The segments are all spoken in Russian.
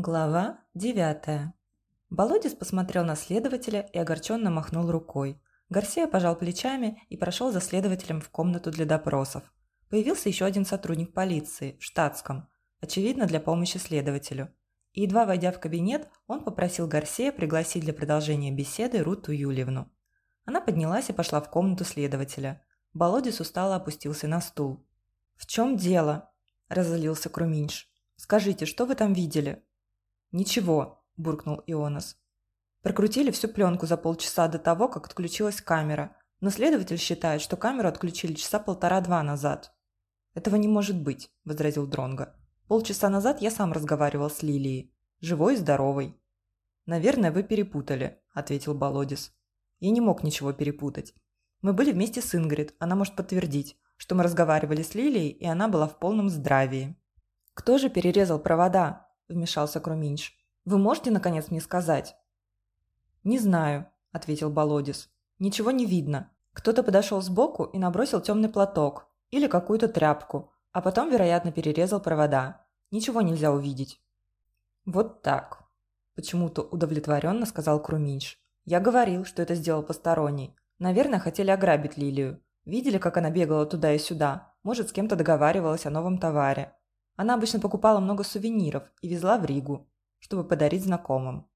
Глава девятая. Болодис посмотрел на следователя и огорченно махнул рукой. Гарсия пожал плечами и прошел за следователем в комнату для допросов. Появился еще один сотрудник полиции, в штатском, очевидно, для помощи следователю. И едва войдя в кабинет, он попросил Гарсия пригласить для продолжения беседы Руту Юльевну. Она поднялась и пошла в комнату следователя. Болодис устало опустился на стул. «В чем дело?» – разозлился Круминш. «Скажите, что вы там видели?» «Ничего», – буркнул Ионас. Прокрутили всю пленку за полчаса до того, как отключилась камера, но следователь считает, что камеру отключили часа полтора-два назад. «Этого не может быть», – возразил Дронго. «Полчаса назад я сам разговаривал с Лилией. Живой и здоровой». «Наверное, вы перепутали», – ответил Болодис. Я не мог ничего перепутать. Мы были вместе с Ингрид, она может подтвердить, что мы разговаривали с Лилией, и она была в полном здравии. «Кто же перерезал провода?» – вмешался Круминч. «Вы можете, наконец, мне сказать?» «Не знаю», – ответил Болодис. «Ничего не видно. Кто-то подошел сбоку и набросил темный платок или какую-то тряпку, а потом, вероятно, перерезал провода. Ничего нельзя увидеть». «Вот так», – почему-то удовлетворенно сказал Круминч. «Я говорил, что это сделал посторонний. Наверное, хотели ограбить Лилию. Видели, как она бегала туда и сюда. Может, с кем-то договаривалась о новом товаре. Она обычно покупала много сувениров и везла в Ригу, чтобы подарить знакомым.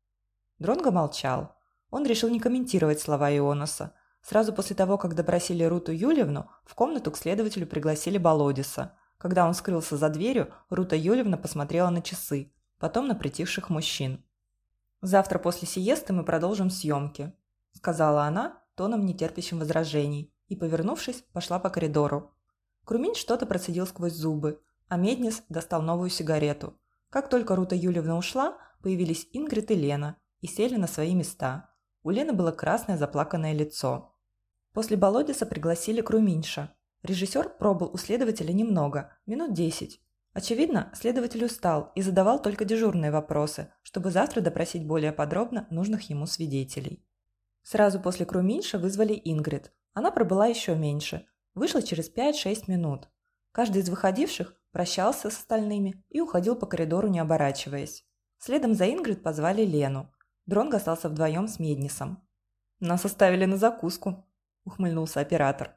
Дронго молчал. Он решил не комментировать слова Ионоса. Сразу после того, как допросили Руту Юлевну, в комнату к следователю пригласили Болодиса. Когда он скрылся за дверью, Рута Юлевна посмотрела на часы, потом на притихших мужчин. «Завтра после сиесты мы продолжим съемки», – сказала она, тоном нетерпящим возражений, и, повернувшись, пошла по коридору. Крумин что-то процедил сквозь зубы, а Меднис достал новую сигарету. Как только Рута Юлевна ушла, появились Ингрид и Лена и сели на свои места. У Лены было красное заплаканное лицо. После Болодиса пригласили Круминша. Режиссер пробыл у следователя немного, минут десять. Очевидно, следователь устал и задавал только дежурные вопросы, чтобы завтра допросить более подробно нужных ему свидетелей. Сразу после Круминша вызвали Ингрид. Она пробыла еще меньше. Вышла через 5-6 минут. Каждый из выходивших прощался с остальными и уходил по коридору, не оборачиваясь. Следом за Ингрид позвали Лену. Дронго остался вдвоем с Меднисом. «Нас оставили на закуску», – ухмыльнулся оператор.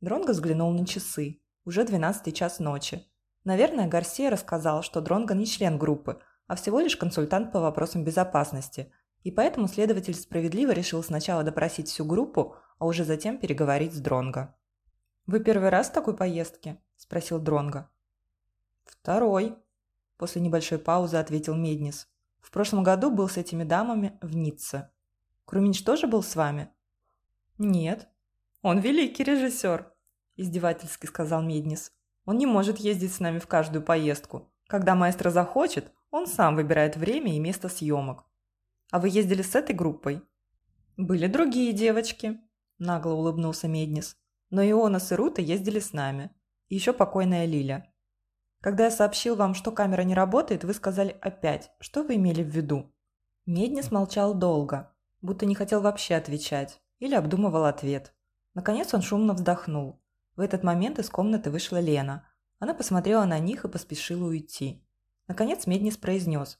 Дронго взглянул на часы. Уже двенадцатый час ночи. Наверное, Гарсия рассказал, что Дронго не член группы, а всего лишь консультант по вопросам безопасности, и поэтому следователь справедливо решил сначала допросить всю группу, а уже затем переговорить с Дронго. «Вы первый раз в такой поездке?» – спросил Дронго. «Второй», – после небольшой паузы ответил Меднис. «В прошлом году был с этими дамами в Ницце. Круминч тоже был с вами?» «Нет». «Он великий режиссер», – издевательски сказал Меднис. «Он не может ездить с нами в каждую поездку. Когда маэстро захочет, он сам выбирает время и место съемок. А вы ездили с этой группой?» «Были другие девочки», – нагло улыбнулся Меднис. «Но Ионас и Рута ездили с нами. И еще покойная Лиля. Когда я сообщил вам, что камера не работает, вы сказали опять. Что вы имели в виду?» Меднис молчал долго, будто не хотел вообще отвечать, или обдумывал ответ. Наконец он шумно вздохнул. В этот момент из комнаты вышла Лена. Она посмотрела на них и поспешила уйти. Наконец Меднис произнес.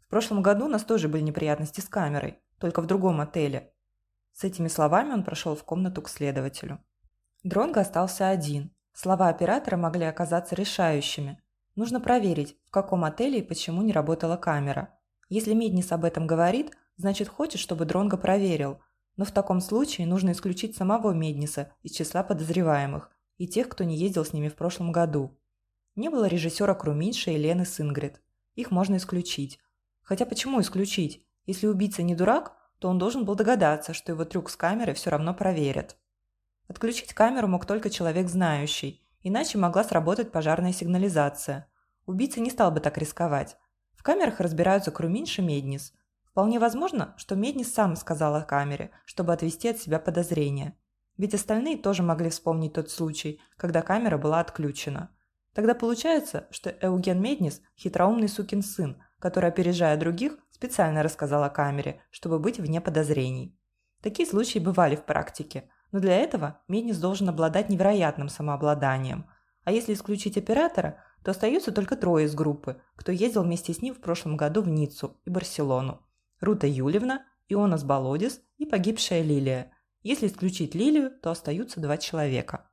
«В прошлом году у нас тоже были неприятности с камерой, только в другом отеле». С этими словами он прошел в комнату к следователю. Дронго остался один. Слова оператора могли оказаться решающими. Нужно проверить, в каком отеле и почему не работала камера. Если Меднис об этом говорит, значит хочет, чтобы Дронго проверил. Но в таком случае нужно исключить самого Медниса из числа подозреваемых и тех, кто не ездил с ними в прошлом году. Не было режиссера Круминша и Лены Сингрид. Их можно исключить. Хотя почему исключить? Если убийца не дурак, то он должен был догадаться, что его трюк с камерой все равно проверят. Отключить камеру мог только человек знающий, иначе могла сработать пожарная сигнализация. Убийца не стал бы так рисковать. В камерах разбираются Круминш и Меднис. Вполне возможно, что Меднис сам сказал о камере, чтобы отвести от себя подозрения. Ведь остальные тоже могли вспомнить тот случай, когда камера была отключена. Тогда получается, что Эуген Меднис – хитроумный сукин сын, который, опережая других, специально рассказал о камере, чтобы быть вне подозрений. Такие случаи бывали в практике – но для этого Меднис должен обладать невероятным самообладанием. А если исключить оператора, то остаются только трое из группы, кто ездил вместе с ним в прошлом году в Ниццу и Барселону. Рута Юлевна, Ионас Болодис и погибшая Лилия. Если исключить Лилию, то остаются два человека.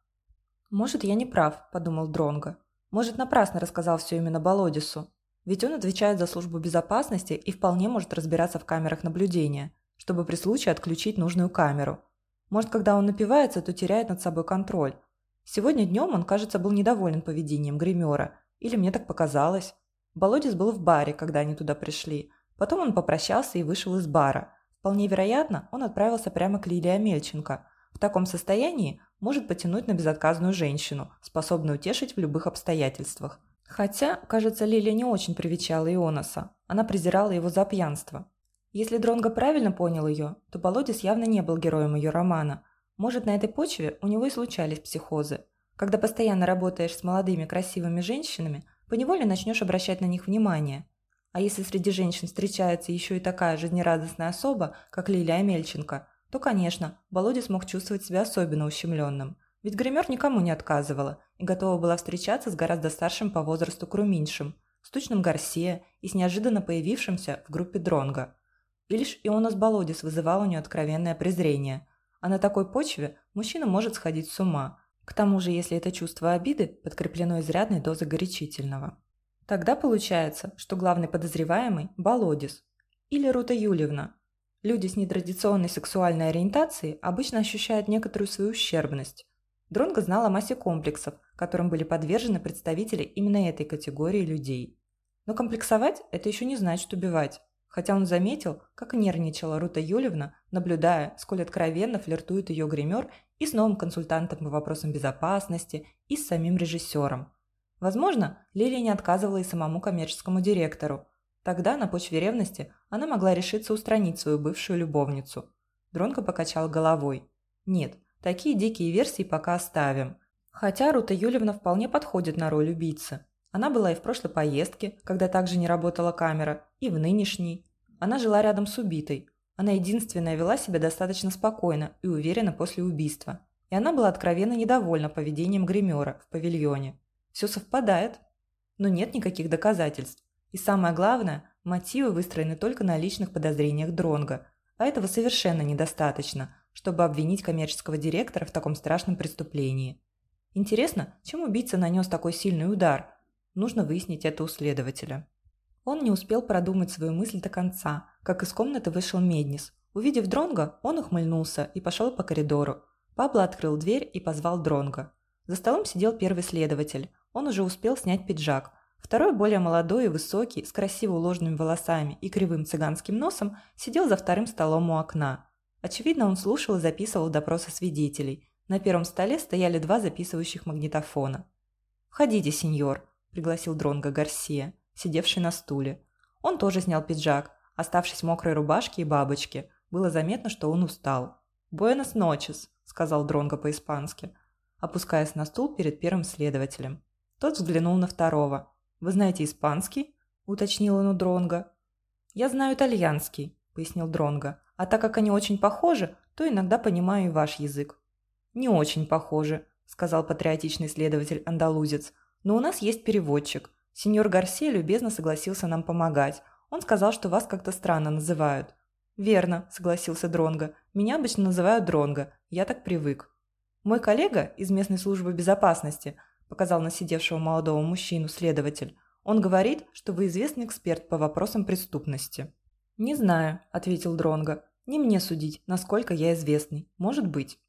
«Может, я не прав», – подумал Дронго. «Может, напрасно рассказал все именно Болодису. Ведь он отвечает за службу безопасности и вполне может разбираться в камерах наблюдения, чтобы при случае отключить нужную камеру. Может, когда он напивается, то теряет над собой контроль. Сегодня днем он, кажется, был недоволен поведением гримера. Или мне так показалось. Болодис был в баре, когда они туда пришли. Потом он попрощался и вышел из бара. Вполне вероятно, он отправился прямо к Лилии Амельченко. В таком состоянии может потянуть на безотказную женщину, способную утешить в любых обстоятельствах. Хотя, кажется, Лилия не очень привечала Ионаса. Она презирала его за пьянство. Если Дронго правильно понял ее, то Болодис явно не был героем ее романа. Может, на этой почве у него и случались психозы. Когда постоянно работаешь с молодыми красивыми женщинами, поневоле начнешь обращать на них внимание. А если среди женщин встречается еще и такая жизнерадостная особа, как Лилия Амельченко, то, конечно, Болодис мог чувствовать себя особенно ущемленным. Ведь гример никому не отказывала и готова была встречаться с гораздо старшим по возрасту Круминшем, с тучным Гарсия и с неожиданно появившимся в группе Дронга. И лишь Ионас Болодис вызывал у нее откровенное презрение. А на такой почве мужчина может сходить с ума. К тому же, если это чувство обиды подкреплено изрядной дозой горячительного. Тогда получается, что главный подозреваемый – Болодис или Рута Юльевна. Люди с нетрадиционной сексуальной ориентацией обычно ощущают некоторую свою ущербность, Дронго знал о массе комплексов, которым были подвержены представители именно этой категории людей. Но комплексовать – это еще не значит убивать. Хотя он заметил, как нервничала Рута Юлевна, наблюдая, сколь откровенно флиртует ее гример и с новым консультантом по вопросам безопасности, и с самим режиссером. Возможно, Лилия не отказывала и самому коммерческому директору. Тогда, на почве ревности, она могла решиться устранить свою бывшую любовницу. Дронко покачал головой. Нет, Такие дикие версии пока оставим. Хотя Рута Юлевна вполне подходит на роль убийцы. Она была и в прошлой поездке, когда также не работала камера, и в нынешней. Она жила рядом с убитой. Она единственная вела себя достаточно спокойно и уверенно после убийства. И она была откровенно недовольна поведением гримера в павильоне. Все совпадает. Но нет никаких доказательств. И самое главное, мотивы выстроены только на личных подозрениях Дронга, а этого совершенно недостаточно – чтобы обвинить коммерческого директора в таком страшном преступлении. Интересно, чем убийца нанес такой сильный удар? Нужно выяснить это у следователя. Он не успел продумать свою мысль до конца, как из комнаты вышел Меднис. Увидев Дронга, он ухмыльнулся и пошел по коридору. Пабло открыл дверь и позвал Дронга. За столом сидел первый следователь. Он уже успел снять пиджак. Второй, более молодой и высокий, с красиво уложенными волосами и кривым цыганским носом, сидел за вторым столом у окна. Очевидно, он слушал и записывал допросы свидетелей. На первом столе стояли два записывающих магнитофона. «Входите, сеньор», – пригласил Дронго Гарсия, сидевший на стуле. Он тоже снял пиджак, оставшись в мокрой рубашке и бабочке. Было заметно, что он устал. «Буэнос ночес», – сказал Дронго по-испански, опускаясь на стул перед первым следователем. Тот взглянул на второго. «Вы знаете испанский?» – уточнил он у Дронго. «Я знаю итальянский», – пояснил Дронго. А так как они очень похожи, то иногда понимаю и ваш язык». «Не очень похожи», – сказал патриотичный следователь-андалузец. «Но у нас есть переводчик. Сеньор Гарсия любезно согласился нам помогать. Он сказал, что вас как-то странно называют». «Верно», – согласился Дронго. «Меня обычно называют Дронго. Я так привык». «Мой коллега из местной службы безопасности», – показал на сидевшего молодого мужчину следователь. «Он говорит, что вы известный эксперт по вопросам преступности». «Не знаю», – ответил Дронго. «Не мне судить, насколько я известный. Может быть».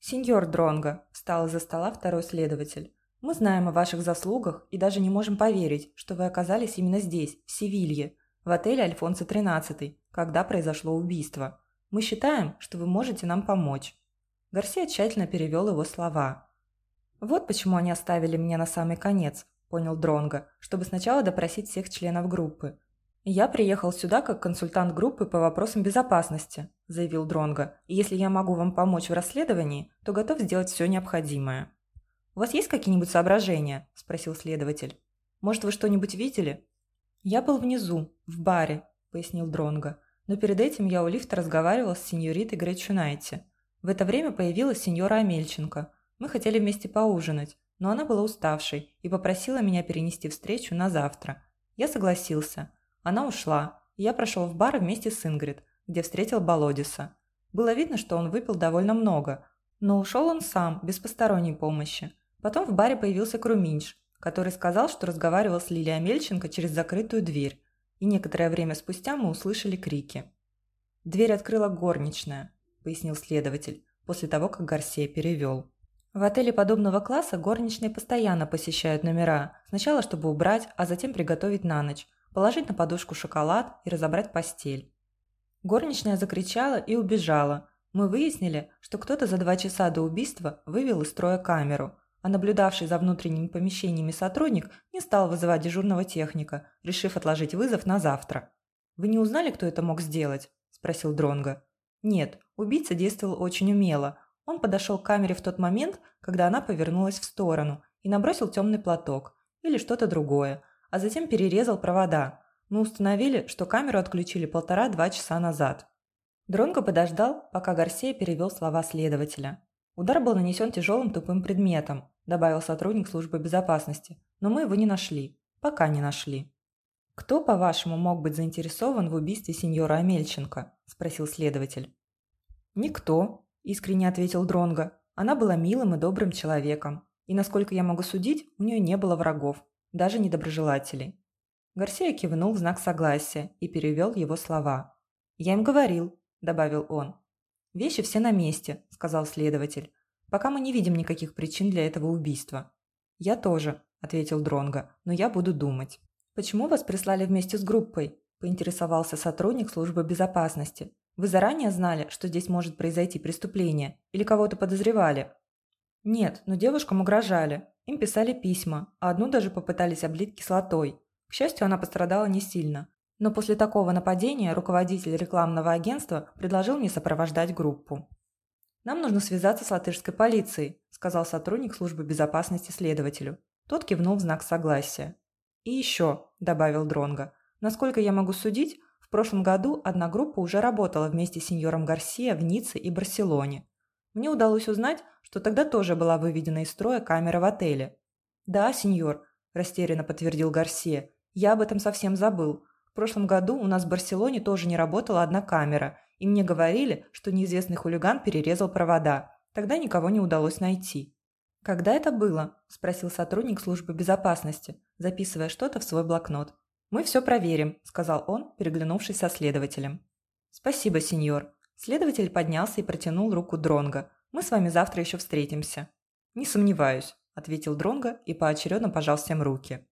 «Сеньор Дронго», – встал из-за стола второй следователь. «Мы знаем о ваших заслугах и даже не можем поверить, что вы оказались именно здесь, в Севилье, в отеле Альфонсо XIII, когда произошло убийство. Мы считаем, что вы можете нам помочь». Гарсия тщательно перевел его слова. «Вот почему они оставили меня на самый конец», – понял Дронго, чтобы сначала допросить всех членов группы. «Я приехал сюда как консультант группы по вопросам безопасности», – заявил Дронго. «И если я могу вам помочь в расследовании, то готов сделать все необходимое». «У вас есть какие-нибудь соображения?» – спросил следователь. «Может, вы что-нибудь видели?» «Я был внизу, в баре», – пояснил Дронго. «Но перед этим я у лифта разговаривал с сеньоритой Гречунайте. В это время появилась сеньора Амельченко. Мы хотели вместе поужинать, но она была уставшей и попросила меня перенести встречу на завтра. Я согласился. Она ушла, и я прошел в бар вместе с Ингрид, где встретил Болодиса. Было видно, что он выпил довольно много, но ушел он сам, без посторонней помощи. Потом в баре появился Круминш, который сказал, что разговаривал с Лилией Амельченко через закрытую дверь, и некоторое время спустя мы услышали крики. «Дверь открыла горничная», – пояснил следователь, после того, как Гарсия перевел. В отеле подобного класса горничные постоянно посещают номера, сначала чтобы убрать, а затем приготовить на ночь, положить на подушку шоколад и разобрать постель. Горничная закричала и убежала. Мы выяснили, что кто-то за два часа до убийства вывел из строя камеру, а наблюдавший за внутренними помещениями сотрудник не стал вызывать дежурного техника, решив отложить вызов на завтра. «Вы не узнали, кто это мог сделать?» – спросил Дронго. «Нет, убийца действовал очень умело. Он подошел к камере в тот момент, когда она повернулась в сторону, и набросил темный платок или что-то другое, а затем перерезал провода. Мы установили, что камеру отключили полтора-два часа назад». Дронго подождал, пока Гарсия перевел слова следователя. Удар был нанесен тяжелым тупым предметом, добавил сотрудник службы безопасности, но мы его не нашли. Пока не нашли. «Кто, по-вашему, мог быть заинтересован в убийстве сеньора Амельченко?» – спросил следователь. «Никто», – искренне ответил Дронго. «Она была милым и добрым человеком, и, насколько я могу судить, у нее не было врагов, даже недоброжелателей». Гарсия кивнул в знак согласия и перевел его слова. «Я им говорил», – добавил он. «Вещи все на месте», – сказал следователь. «Пока мы не видим никаких причин для этого убийства». «Я тоже», – ответил Дронго, – «но я буду думать». «Почему вас прислали вместе с группой?» – поинтересовался сотрудник службы безопасности. «Вы заранее знали, что здесь может произойти преступление? Или кого-то подозревали?» «Нет, но девушкам угрожали. Им писали письма, а одну даже попытались облить кислотой. К счастью, она пострадала не сильно. Но после такого нападения руководитель рекламного агентства предложил мне сопровождать группу. «Нам нужно связаться с латышской полицией», – сказал сотрудник службы безопасности следователю. Тот кивнул в знак согласия. «И еще», – добавил Дронго, – «насколько я могу судить, в прошлом году одна группа уже работала вместе с сеньором Гарсия в Ницце и Барселоне. Мне удалось узнать, что тогда тоже была выведена из строя камера в отеле». «Да, сеньор», – растерянно подтвердил Гарсия, – «я об этом совсем забыл. В прошлом году у нас в Барселоне тоже не работала одна камера, и мне говорили, что неизвестный хулиган перерезал провода. Тогда никого не удалось найти. «Когда это было?» – спросил сотрудник службы безопасности, записывая что-то в свой блокнот. «Мы все проверим», – сказал он, переглянувшись со следователем. «Спасибо, сеньор». Следователь поднялся и протянул руку Дронга. «Мы с вами завтра еще встретимся». «Не сомневаюсь», – ответил Дронга и поочередно пожал всем руки.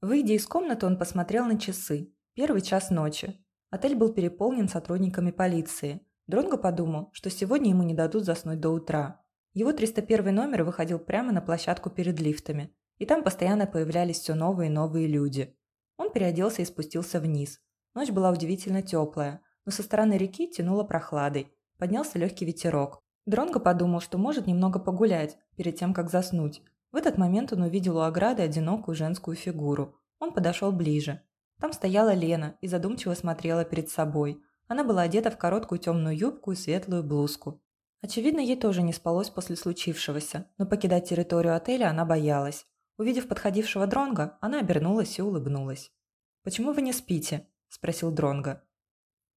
Выйдя из комнаты, он посмотрел на часы. Первый час ночи. Отель был переполнен сотрудниками полиции. Дронго подумал, что сегодня ему не дадут заснуть до утра. Его 301 номер выходил прямо на площадку перед лифтами, и там постоянно появлялись все новые и новые люди. Он переоделся и спустился вниз. Ночь была удивительно теплая, но со стороны реки тянуло прохладой. Поднялся легкий ветерок. Дронго подумал, что может немного погулять, перед тем, как заснуть. В этот момент он увидел у ограды одинокую женскую фигуру. Он подошел ближе. Там стояла Лена и задумчиво смотрела перед собой. Она была одета в короткую темную юбку и светлую блузку. Очевидно, ей тоже не спалось после случившегося, но покидать территорию отеля она боялась. Увидев подходившего Дронга, она обернулась и улыбнулась. «Почему вы не спите?» – спросил Дронга.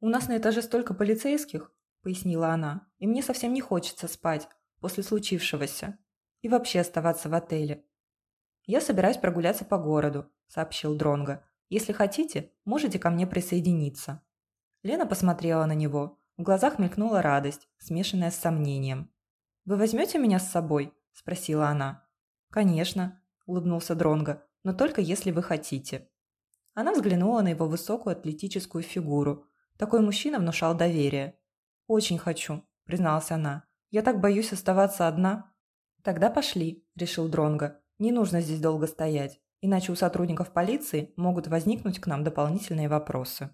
«У нас на этаже столько полицейских», – пояснила она, – «и мне совсем не хочется спать после случившегося и вообще оставаться в отеле». «Я собираюсь прогуляться по городу», – сообщил Дронга. Если хотите, можете ко мне присоединиться». Лена посмотрела на него. В глазах мелькнула радость, смешанная с сомнением. «Вы возьмете меня с собой?» – спросила она. «Конечно», – улыбнулся Дронго, – «но только если вы хотите». Она взглянула на его высокую атлетическую фигуру. Такой мужчина внушал доверие. «Очень хочу», – призналась она. «Я так боюсь оставаться одна». «Тогда пошли», – решил Дронго. «Не нужно здесь долго стоять. Иначе у сотрудников полиции могут возникнуть к нам дополнительные вопросы.